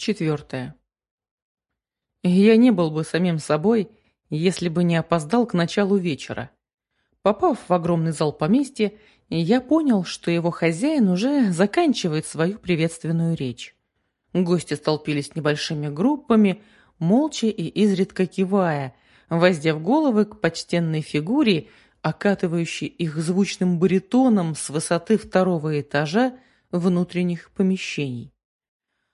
Четвертое. Я не был бы самим собой, если бы не опоздал к началу вечера. Попав в огромный зал поместья, я понял, что его хозяин уже заканчивает свою приветственную речь. Гости столпились небольшими группами, молча и изредка кивая, воздев головы к почтенной фигуре, окатывающей их звучным баритоном с высоты второго этажа внутренних помещений.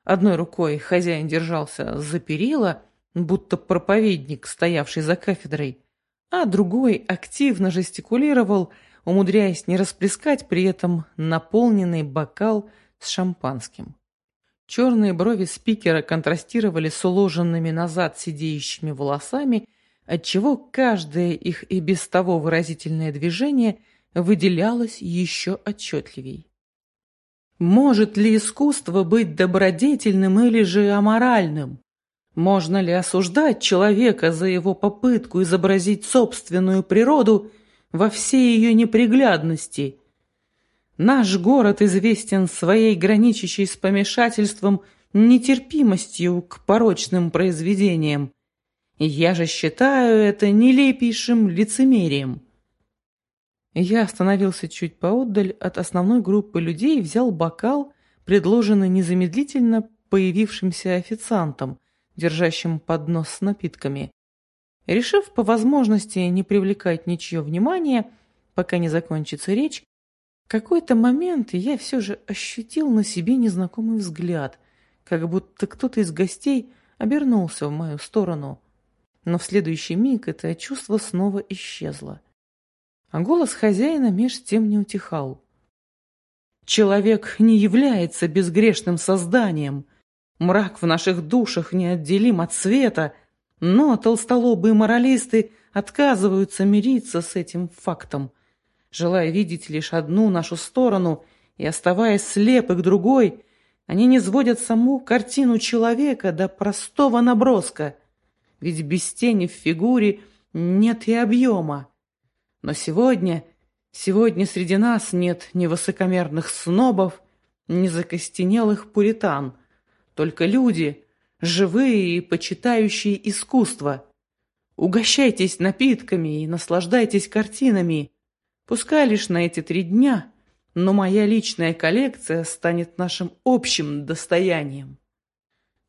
Одной рукой хозяин держался за перила, будто проповедник, стоявший за кафедрой, а другой активно жестикулировал, умудряясь не расплескать при этом наполненный бокал с шампанским. Черные брови спикера контрастировали с уложенными назад сидеющими волосами, отчего каждое их и без того выразительное движение выделялось еще отчетливей. Может ли искусство быть добродетельным или же аморальным? Можно ли осуждать человека за его попытку изобразить собственную природу во всей ее неприглядности? Наш город известен своей граничащей с помешательством нетерпимостью к порочным произведениям. Я же считаю это нелепейшим лицемерием. Я остановился чуть поотдаль от основной группы людей и взял бокал, предложенный незамедлительно появившимся официантом, держащим поднос с напитками. Решив по возможности не привлекать ничье внимание, пока не закончится речь, в какой-то момент я все же ощутил на себе незнакомый взгляд, как будто кто-то из гостей обернулся в мою сторону. Но в следующий миг это чувство снова исчезло а голос хозяина меж тем не утихал. «Человек не является безгрешным созданием. Мрак в наших душах неотделим от света, но толстолобые моралисты отказываются мириться с этим фактом, желая видеть лишь одну нашу сторону и оставаясь слепы к другой, они не сводят саму картину человека до простого наброска, ведь без тени в фигуре нет и объема. Но сегодня, сегодня среди нас нет ни высокомерных снобов, ни закостенелых пуритан, только люди, живые и почитающие искусство. Угощайтесь напитками и наслаждайтесь картинами. Пускай лишь на эти три дня, но моя личная коллекция станет нашим общим достоянием.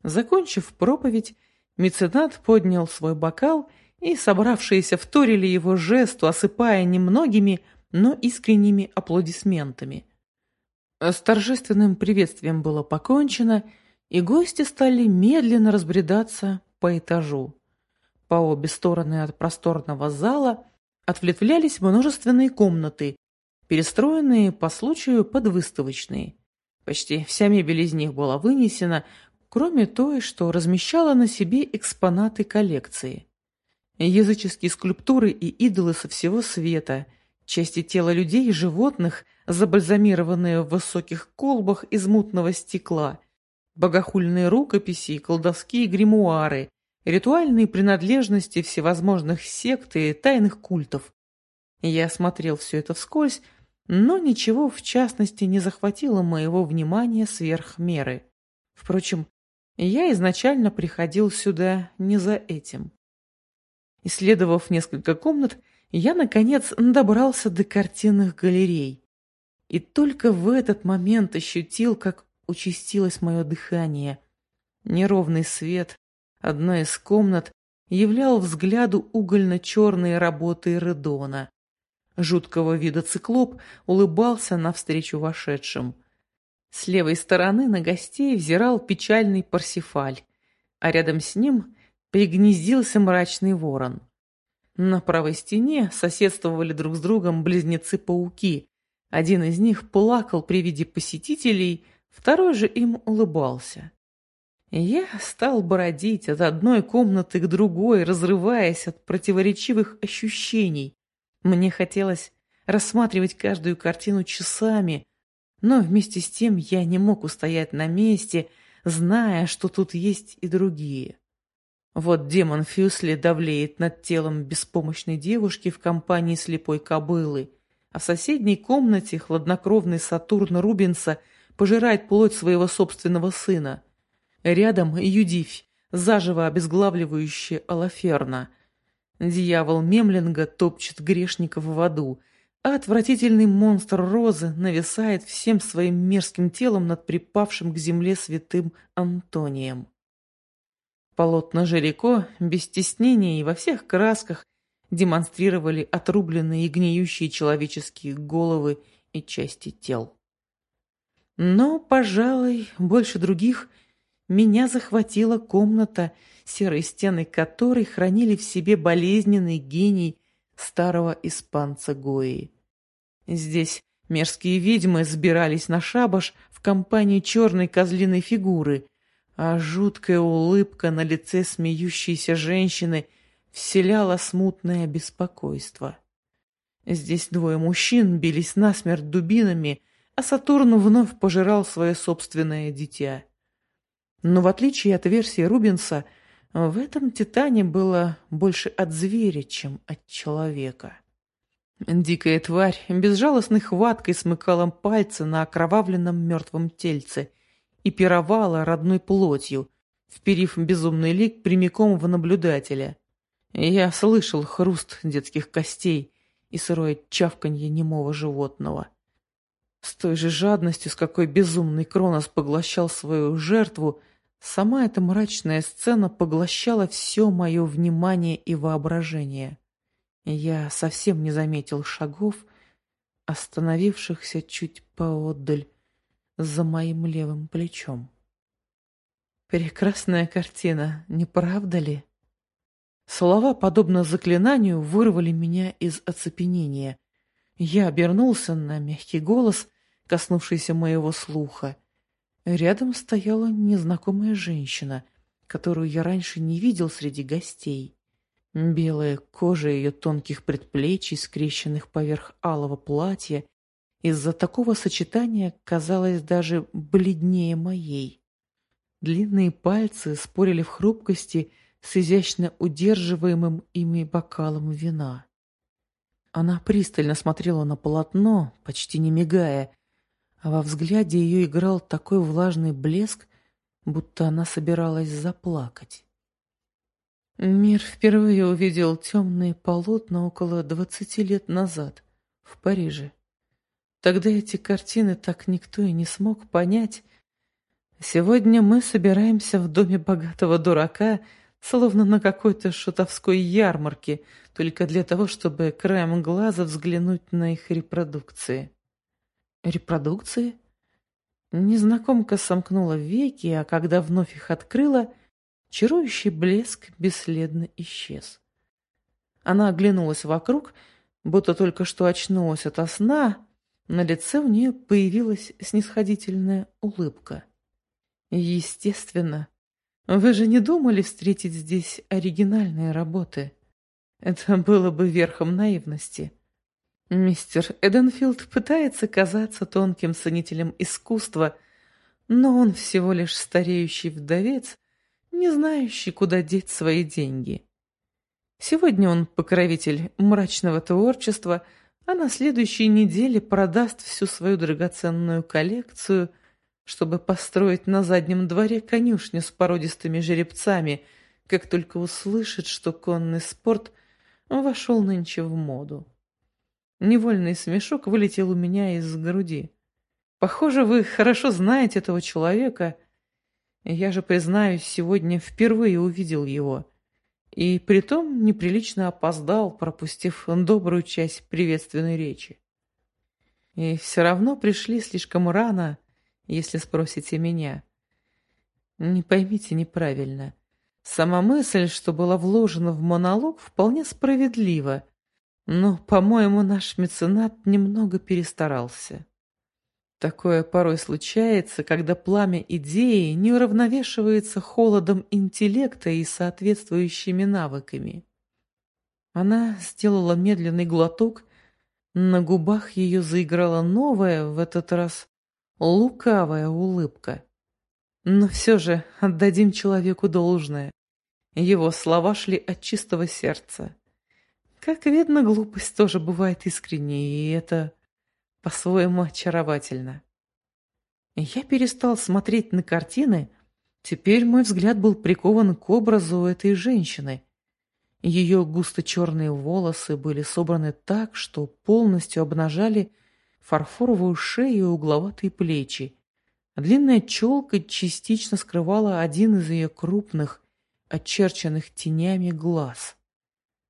Закончив проповедь, меценат поднял свой бокал и собравшиеся вторили его жесту, осыпая немногими, но искренними аплодисментами. С торжественным приветствием было покончено, и гости стали медленно разбредаться по этажу. По обе стороны от просторного зала ответвлялись множественные комнаты, перестроенные по случаю под выставочные. Почти вся мебель из них была вынесена, кроме той, что размещала на себе экспонаты коллекции. Языческие скульптуры и идолы со всего света, части тела людей и животных, забальзамированные в высоких колбах из мутного стекла, богохульные рукописи и колдовские гримуары, ритуальные принадлежности всевозможных сект и тайных культов. Я смотрел все это вскользь, но ничего в частности не захватило моего внимания сверх меры. Впрочем, я изначально приходил сюда не за этим. Исследовав несколько комнат, я, наконец, добрался до картинных галерей. И только в этот момент ощутил, как участилось мое дыхание. Неровный свет одной из комнат являл взгляду угольно-черные работы Редона. Жуткого вида циклоп улыбался навстречу вошедшим. С левой стороны на гостей взирал печальный Парсифаль, а рядом с ним пригнездился мрачный ворон. На правой стене соседствовали друг с другом близнецы-пауки. Один из них плакал при виде посетителей, второй же им улыбался. Я стал бродить от одной комнаты к другой, разрываясь от противоречивых ощущений. Мне хотелось рассматривать каждую картину часами, но вместе с тем я не мог устоять на месте, зная, что тут есть и другие. Вот демон Фюсли давлеет над телом беспомощной девушки в компании слепой кобылы, а в соседней комнате хладнокровный Сатурн Рубинса пожирает плоть своего собственного сына. Рядом Юдивь, заживо обезглавливающая Алаферна. Дьявол Мемлинга топчет грешников в аду, а отвратительный монстр Розы нависает всем своим мерзким телом над припавшим к земле святым Антонием. Полотна Жирико без стеснения и во всех красках демонстрировали отрубленные и гниющие человеческие головы и части тел. Но, пожалуй, больше других меня захватила комната, серые стены которой хранили в себе болезненный гений старого испанца Гои. Здесь мерзкие ведьмы сбирались на шабаш в компании черной козлиной фигуры, а жуткая улыбка на лице смеющейся женщины вселяла смутное беспокойство. Здесь двое мужчин бились насмерть дубинами, а Сатурн вновь пожирал свое собственное дитя. Но в отличие от версии Рубинса, в этом Титане было больше от зверя, чем от человека. Дикая тварь безжалостной хваткой смыкала пальцы на окровавленном мертвом тельце и пировала родной плотью, вперив безумный лик прямиком в наблюдателя. Я слышал хруст детских костей и сырое чавканье немого животного. С той же жадностью, с какой безумный Кронос поглощал свою жертву, сама эта мрачная сцена поглощала все мое внимание и воображение. Я совсем не заметил шагов, остановившихся чуть поотдаль за моим левым плечом. Прекрасная картина, не правда ли? Слова, подобно заклинанию, вырвали меня из оцепенения. Я обернулся на мягкий голос, коснувшийся моего слуха. Рядом стояла незнакомая женщина, которую я раньше не видел среди гостей. Белая кожа ее тонких предплечий, скрещенных поверх алого платья, из-за такого сочетания казалась даже бледнее моей. Длинные пальцы спорили в хрупкости с изящно удерживаемым ими бокалом вина. Она пристально смотрела на полотно, почти не мигая, а во взгляде ее играл такой влажный блеск, будто она собиралась заплакать. Мир впервые увидел темные полотна около двадцати лет назад в Париже. Тогда эти картины так никто и не смог понять. Сегодня мы собираемся в доме богатого дурака — словно на какой-то шутовской ярмарке, только для того, чтобы краем глаза взглянуть на их репродукции. Репродукции? Незнакомка сомкнула веки, а когда вновь их открыла, чарующий блеск бесследно исчез. Она оглянулась вокруг, будто только что очнулась ото сна, на лице у нее появилась снисходительная улыбка. Естественно, вы же не думали встретить здесь оригинальные работы? Это было бы верхом наивности. Мистер Эденфилд пытается казаться тонким ценителем искусства, но он всего лишь стареющий вдовец, не знающий, куда деть свои деньги. Сегодня он покровитель мрачного творчества, а на следующей неделе продаст всю свою драгоценную коллекцию – чтобы построить на заднем дворе конюшню с породистыми жеребцами, как только услышит, что конный спорт вошел нынче в моду. Невольный смешок вылетел у меня из груди. Похоже, вы хорошо знаете этого человека. Я же, признаюсь, сегодня впервые увидел его. И притом неприлично опоздал, пропустив добрую часть приветственной речи. И все равно пришли слишком рано, если спросите меня. Не поймите неправильно. Сама мысль, что была вложена в монолог, вполне справедлива, но, по-моему, наш меценат немного перестарался. Такое порой случается, когда пламя идеи не уравновешивается холодом интеллекта и соответствующими навыками. Она сделала медленный глоток, на губах ее заиграла новая, в этот раз лукавая улыбка. Но все же отдадим человеку должное. Его слова шли от чистого сердца. Как видно, глупость тоже бывает искренней, и это по-своему очаровательно. Я перестал смотреть на картины, Теперь мой взгляд был прикован к образу этой женщины. Ее густо-черные волосы были собраны так, что полностью обнажали фарфоровую шею и угловатые плечи. Длинная челка частично скрывала один из ее крупных, очерченных тенями глаз.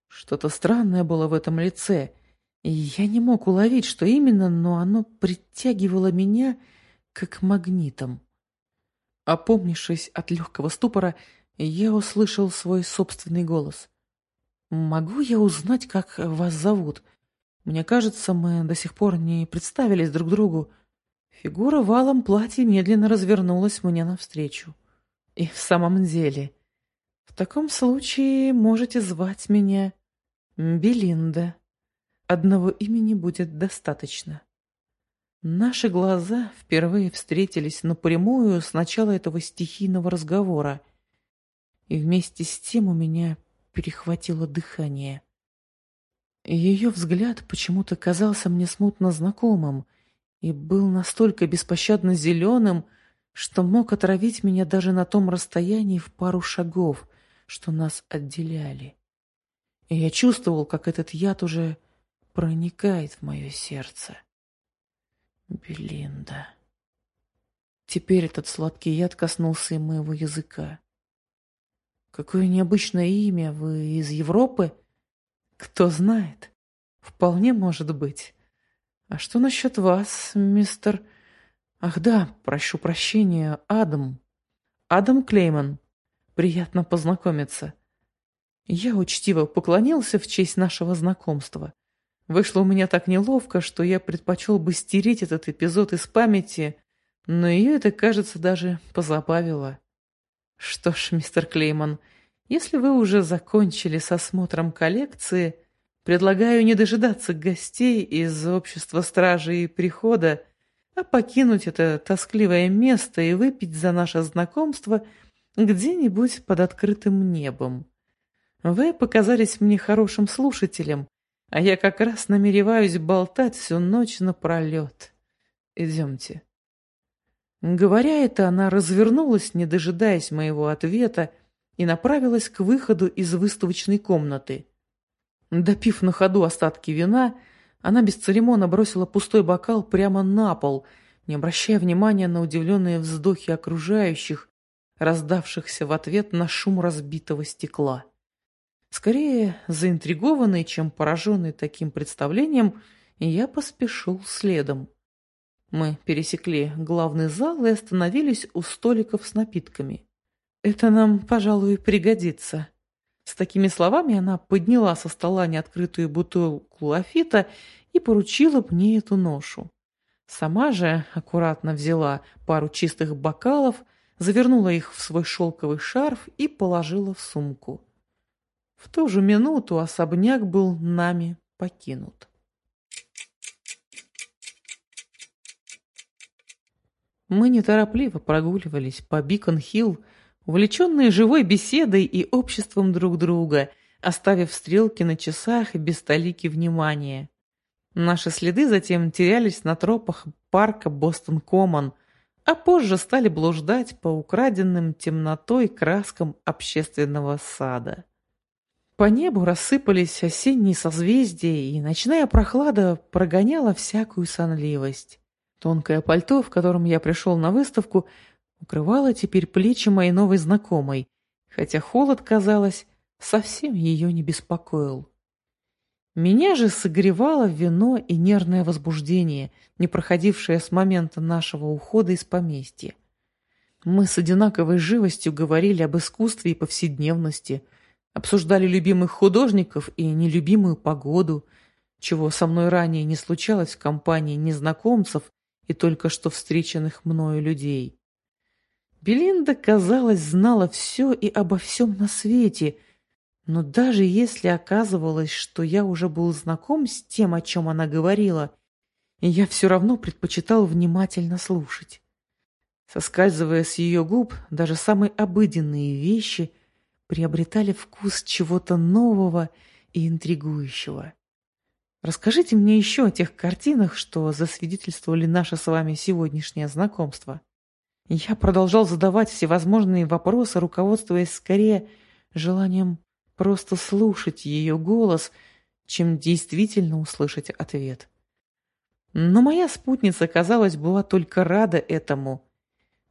Что-то странное было в этом лице, я не мог уловить, что именно, но оно притягивало меня как магнитом. Опомнившись от легкого ступора, я услышал свой собственный голос. «Могу я узнать, как вас зовут? Мне кажется, мы до сих пор не представились друг другу». Фигура в алом платье медленно развернулась мне навстречу. «И в самом деле...» В таком случае можете звать меня Белинда. Одного имени будет достаточно. Наши глаза впервые встретились напрямую с начала этого стихийного разговора, и вместе с тем у меня перехватило дыхание. Ее взгляд почему-то казался мне смутно знакомым и был настолько беспощадно зеленым, что мог отравить меня даже на том расстоянии в пару шагов, что нас отделяли. И я чувствовал, как этот яд уже проникает в мое сердце. Белинда. Теперь этот сладкий яд коснулся и моего языка. Какое необычное имя. Вы из Европы? Кто знает. Вполне может быть. А что насчет вас, мистер... Ах да, прошу прощения, Адам. Адам Клейман. Приятно познакомиться. Я учтиво поклонился в честь нашего знакомства. Вышло у меня так неловко, что я предпочел бы стереть этот эпизод из памяти, но ее это, кажется, даже позабавило. Что ж, мистер Клейман, если вы уже закончили с осмотром коллекции, предлагаю не дожидаться гостей из общества стражи и прихода, а покинуть это тоскливое место и выпить за наше знакомство – где-нибудь под открытым небом. Вы показались мне хорошим слушателем, а я как раз намереваюсь болтать всю ночь напролет. Идемте. Говоря это, она развернулась, не дожидаясь моего ответа, и направилась к выходу из выставочной комнаты. Допив на ходу остатки вина, она без церемона бросила пустой бокал прямо на пол, не обращая внимания на удивленные вздохи окружающих, раздавшихся в ответ на шум разбитого стекла. Скорее заинтригованный, чем пораженный таким представлением, я поспешил следом. Мы пересекли главный зал и остановились у столиков с напитками. «Это нам, пожалуй, пригодится». С такими словами она подняла со стола неоткрытую бутылку лафита и поручила мне эту ношу. Сама же аккуратно взяла пару чистых бокалов – завернула их в свой шелковый шарф и положила в сумку. В ту же минуту особняк был нами покинут. Мы неторопливо прогуливались по Бикон-Хилл, увлеченные живой беседой и обществом друг друга, оставив стрелки на часах и без столики внимания. Наши следы затем терялись на тропах парка Бостон-Коммон – а позже стали блуждать по украденным темнотой краскам общественного сада. По небу рассыпались осенние созвездия, и ночная прохлада прогоняла всякую сонливость. Тонкое пальто, в котором я пришел на выставку, укрывало теперь плечи моей новой знакомой, хотя холод, казалось, совсем ее не беспокоил. Меня же согревало вино и нервное возбуждение, не проходившее с момента нашего ухода из поместья. Мы с одинаковой живостью говорили об искусстве и повседневности, обсуждали любимых художников и нелюбимую погоду, чего со мной ранее не случалось в компании незнакомцев и только что встреченных мною людей. Белинда, казалось, знала все и обо всем на свете — но даже если оказывалось, что я уже был знаком с тем, о чем она говорила, я все равно предпочитал внимательно слушать. Соскальзывая с ее губ, даже самые обыденные вещи приобретали вкус чего-то нового и интригующего. Расскажите мне еще о тех картинах, что засвидетельствовали наше с вами сегодняшнее знакомство. Я продолжал задавать всевозможные вопросы, руководствуясь скорее желанием просто слушать ее голос, чем действительно услышать ответ. Но моя спутница, казалось, была только рада этому.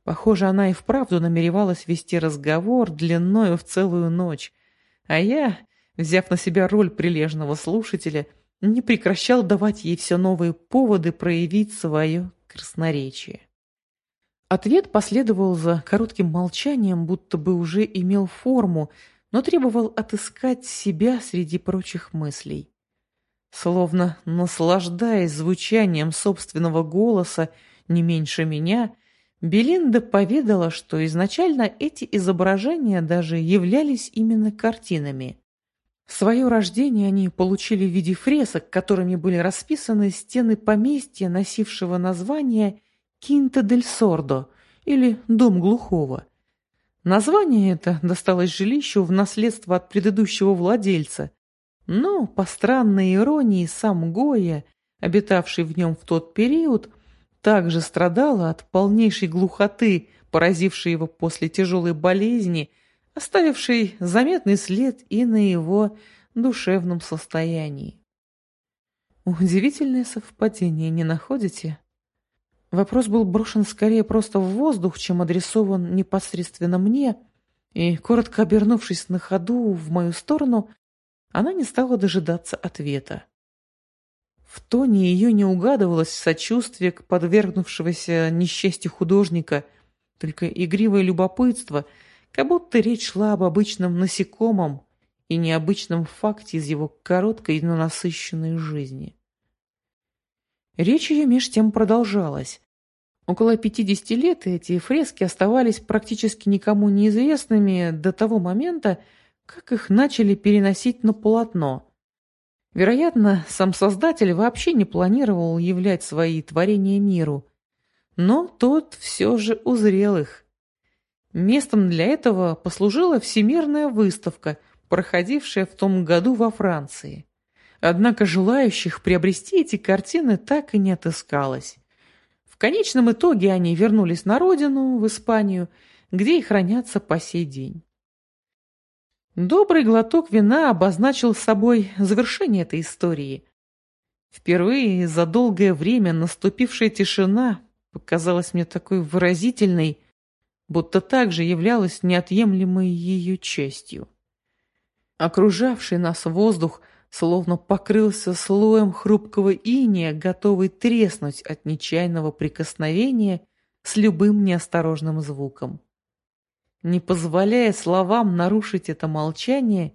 Похоже, она и вправду намеревалась вести разговор длиною в целую ночь, а я, взяв на себя роль прилежного слушателя, не прекращал давать ей все новые поводы проявить свое красноречие. Ответ последовал за коротким молчанием, будто бы уже имел форму, но требовал отыскать себя среди прочих мыслей. Словно наслаждаясь звучанием собственного голоса не меньше меня, Белинда поведала, что изначально эти изображения даже являлись именно картинами. Свое рождение они получили в виде фресок, которыми были расписаны стены поместья, носившего название «Кинта дель Сордо» или «Дом глухого». Название это досталось жилищу в наследство от предыдущего владельца, но, по странной иронии, сам Гоя, обитавший в нем в тот период, также страдал от полнейшей глухоты, поразившей его после тяжелой болезни, оставившей заметный след и на его душевном состоянии. Удивительное совпадение, не находите? Вопрос был брошен скорее просто в воздух, чем адресован непосредственно мне, и, коротко обернувшись на ходу в мою сторону, она не стала дожидаться ответа. В тоне ее не угадывалось сочувствие к подвергнувшегося несчастью художника, только игривое любопытство, как будто речь шла об обычном насекомом и необычном факте из его короткой, но насыщенной жизни. Речь ее меж тем продолжалась. Около 50 лет эти фрески оставались практически никому неизвестными до того момента, как их начали переносить на полотно. Вероятно, сам создатель вообще не планировал являть свои творения миру, но тот все же узрел их. Местом для этого послужила всемирная выставка, проходившая в том году во Франции. Однако желающих приобрести эти картины так и не отыскалось. В конечном итоге они вернулись на родину, в Испанию, где и хранятся по сей день. Добрый глоток вина обозначил собой завершение этой истории. Впервые за долгое время наступившая тишина показалась мне такой выразительной, будто также являлась неотъемлемой ее частью. Окружавший нас воздух словно покрылся слоем хрупкого иния, готовый треснуть от нечаянного прикосновения с любым неосторожным звуком. Не позволяя словам нарушить это молчание,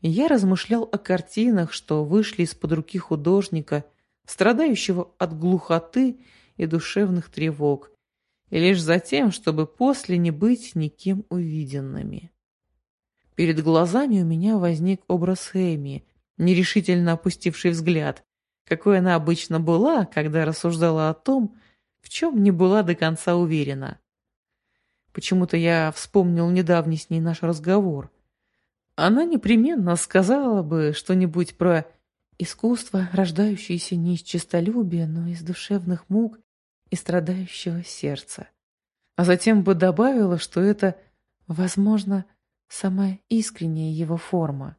я размышлял о картинах, что вышли из-под руки художника, страдающего от глухоты и душевных тревог, и лишь за тем, чтобы после не быть никем увиденными. Перед глазами у меня возник образ Эми, нерешительно опустивший взгляд, какой она обычно была, когда рассуждала о том, в чем не была до конца уверена. Почему-то я вспомнил недавний с ней наш разговор. Она непременно сказала бы что-нибудь про искусство, рождающееся не из честолюбия, но из душевных мук и страдающего сердца. А затем бы добавила, что это, возможно, самая искренняя его форма.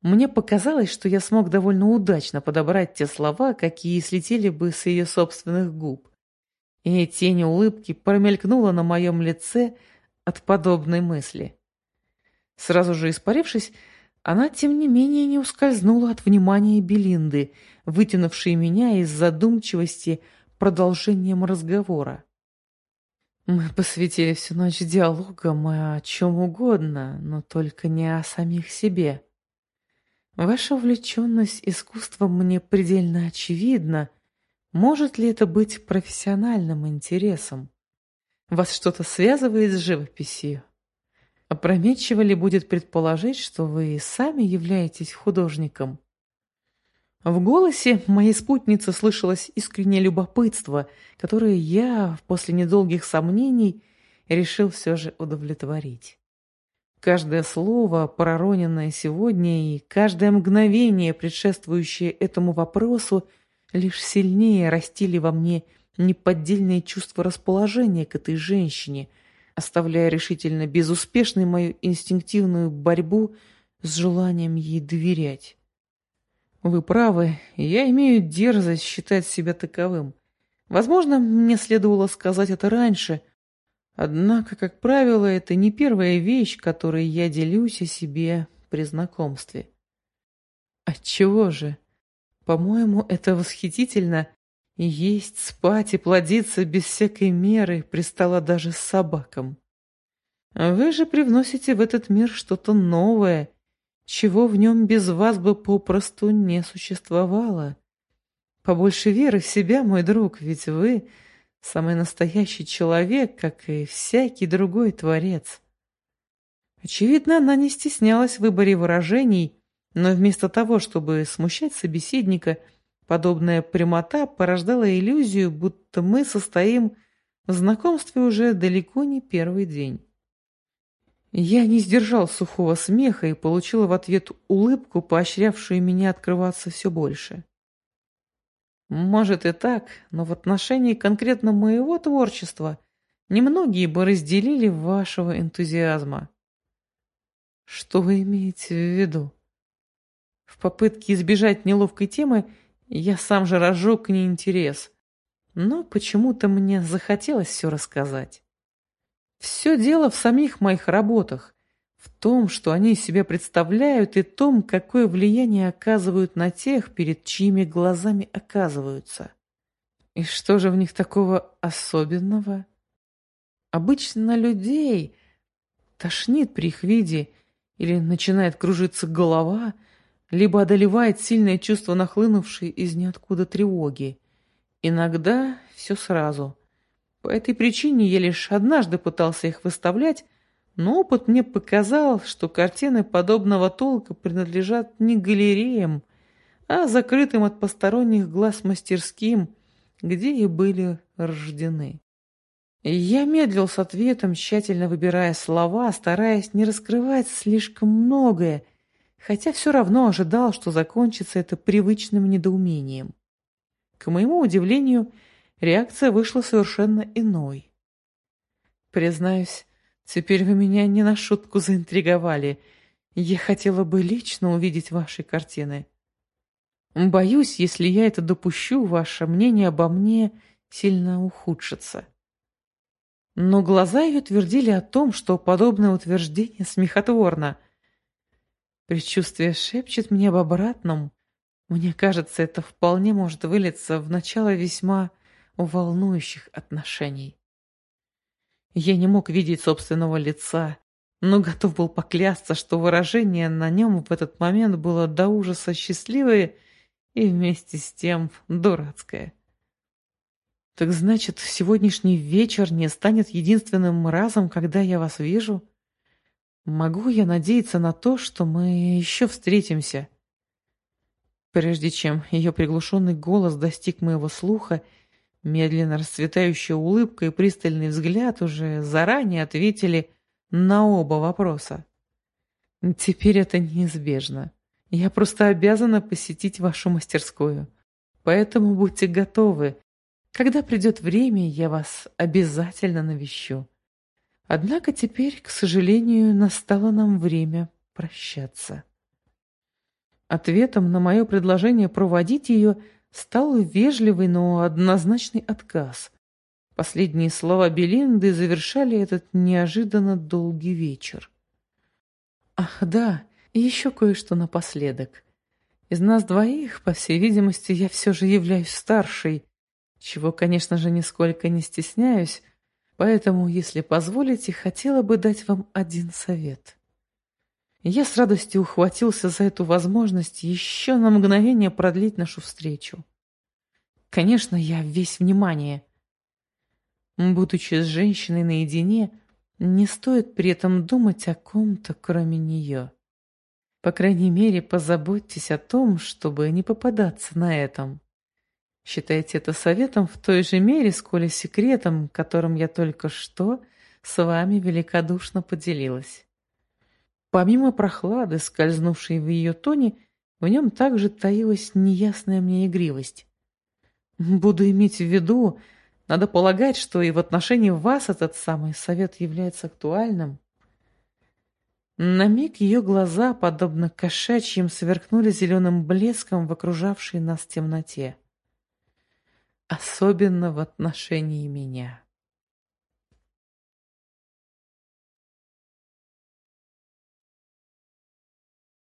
Мне показалось, что я смог довольно удачно подобрать те слова, какие слетели бы с ее собственных губ и тень улыбки промелькнула на моем лице от подобной мысли. Сразу же испарившись, она, тем не менее, не ускользнула от внимания Белинды, вытянувшей меня из задумчивости продолжением разговора. Мы посвятили всю ночь диалогам о чем угодно, но только не о самих себе. Ваша увлеченность искусством мне предельно очевидна, может ли это быть профессиональным интересом? Вас что-то связывает с живописью? Опрометчиво ли будет предположить, что вы сами являетесь художником? В голосе моей спутницы слышалось искреннее любопытство, которое я, после недолгих сомнений, решил все же удовлетворить. Каждое слово, пророненное сегодня, и каждое мгновение, предшествующее этому вопросу, лишь сильнее растили во мне неподдельное чувство расположения к этой женщине, оставляя решительно безуспешной мою инстинктивную борьбу с желанием ей доверять. Вы правы, я имею дерзость считать себя таковым. Возможно, мне следовало сказать это раньше, однако, как правило, это не первая вещь, которой я делюсь о себе при знакомстве. Отчего же? По-моему, это восхитительно. есть, спать и плодиться без всякой меры пристало даже с собакам. Вы же привносите в этот мир что-то новое, чего в нем без вас бы попросту не существовало. Побольше веры в себя, мой друг, ведь вы самый настоящий человек, как и всякий другой творец. Очевидно, она не стеснялась в выборе выражений, но вместо того, чтобы смущать собеседника, подобная прямота порождала иллюзию, будто мы состоим в знакомстве уже далеко не первый день. Я не сдержал сухого смеха и получил в ответ улыбку, поощрявшую меня открываться все больше. Может и так, но в отношении конкретно моего творчества немногие бы разделили вашего энтузиазма. Что вы имеете в виду? В попытке избежать неловкой темы я сам же разжег к ней интерес, но почему-то мне захотелось все рассказать. Все дело в самих моих работах, в том, что они из себя представляют, и том, какое влияние оказывают на тех, перед чьими глазами оказываются. И что же в них такого особенного? Обычно людей тошнит при их виде, или начинает кружиться голова, либо одолевает сильное чувство нахлынувшей из ниоткуда тревоги. Иногда все сразу – по этой причине я лишь однажды пытался их выставлять, но опыт мне показал, что картины подобного толка принадлежат не галереям, а закрытым от посторонних глаз мастерским, где и были рождены. Я медлил с ответом, тщательно выбирая слова, стараясь не раскрывать слишком многое, хотя все равно ожидал, что закончится это привычным недоумением. К моему удивлению, реакция вышла совершенно иной. Признаюсь, теперь вы меня не на шутку заинтриговали. Я хотела бы лично увидеть ваши картины. Боюсь, если я это допущу, ваше мнение обо мне сильно ухудшится. Но глаза ее твердили о том, что подобное утверждение смехотворно. Предчувствие шепчет мне об обратном. Мне кажется, это вполне может вылиться в начало весьма волнующих отношений. Я не мог видеть собственного лица, но готов был поклясться, что выражение на нем в этот момент было до ужаса счастливое и вместе с тем дурацкое. Так значит, сегодняшний вечер не станет единственным разом, когда я вас вижу? Могу я надеяться на то, что мы еще встретимся? Прежде чем ее приглушенный голос достиг моего слуха, Медленно расцветающая улыбка и пристальный взгляд уже заранее ответили на оба вопроса. Теперь это неизбежно. Я просто обязана посетить вашу мастерскую. Поэтому будьте готовы. Когда придет время, я вас обязательно навещу. Однако теперь, к сожалению, настало нам время прощаться. Ответом на мое предложение проводить ее – стал вежливый, но однозначный отказ. Последние слова Белинды завершали этот неожиданно долгий вечер. Ах, да, еще кое-что напоследок. Из нас двоих, по всей видимости, я все же являюсь старшей, чего, конечно же, нисколько не стесняюсь, поэтому, если позволите, хотела бы дать вам один совет. Я с радостью ухватился за эту возможность еще на мгновение продлить нашу встречу. Конечно, я весь внимание. Будучи с женщиной наедине, не стоит при этом думать о ком-то, кроме нее. По крайней мере, позаботьтесь о том, чтобы не попадаться на этом. Считайте это советом в той же мере, сколь и секретом, которым я только что с вами великодушно поделилась. Помимо прохлады, скользнувшей в ее тоне, в нем также таилась неясная мне игривость. Буду иметь в виду, Надо полагать, что и в отношении вас этот самый совет является актуальным. На миг ее глаза, подобно кошачьим, сверкнули зеленым блеском в окружавшей нас темноте. Особенно в отношении меня.